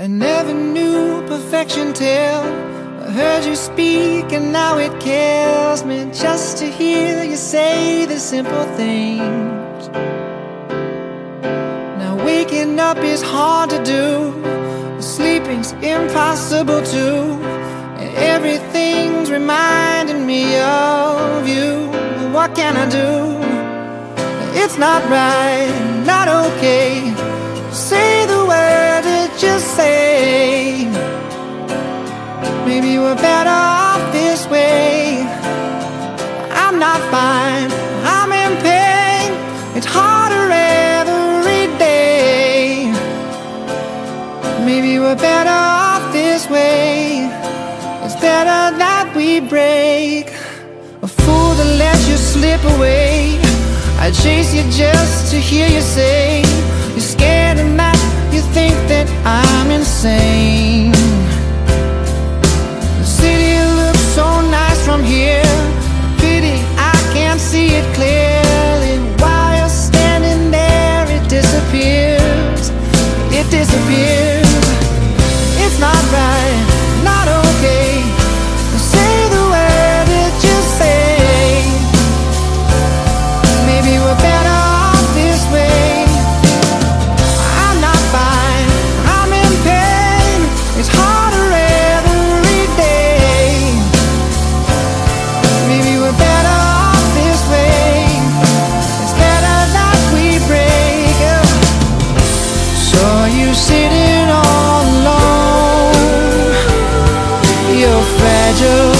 I never knew perfection till I heard you speak, and now it kills me just to hear you say the simple things. Now, waking up is hard to do, sleeping's impossible too, and everything's reminding me of you. What can I do? It's not right, not okay. Maybe we're better off this way. I'm not fine, I'm in pain. It's harder every day. Maybe we're better off this way. It's better that we break. A fool that lets you slip away. I chase you just to hear you say You're scared of that, you think that I'm insane fragile